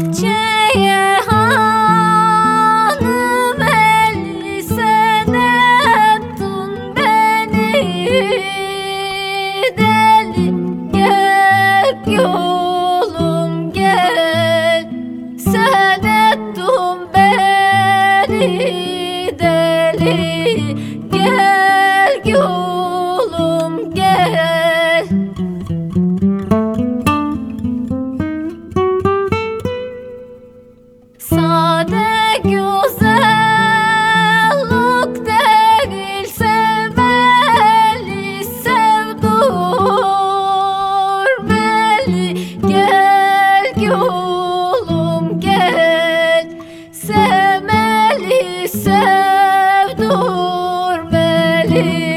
bahçeye hanım eli beni deli? Gel yolum gel sen beni deli. Gel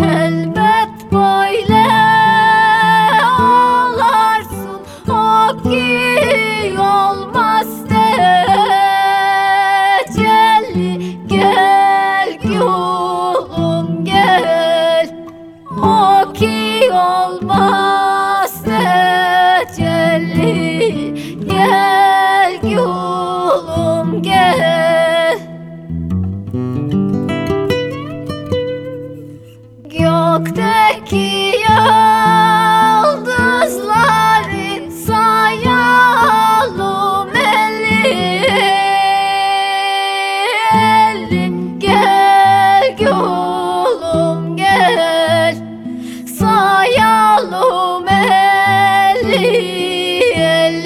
Elbet böyle ağlarsın O olmaz tecelli Gel yolum gel. O olmaz tecelli gel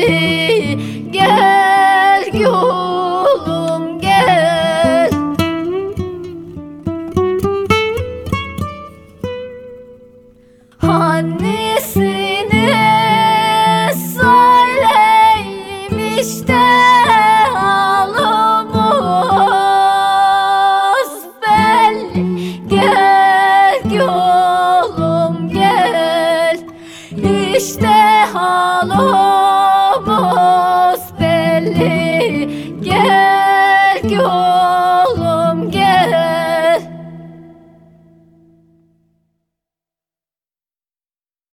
geri gel yolum gel. Annesine söyleymiş de halımız belli gel yolum gel. İşte halım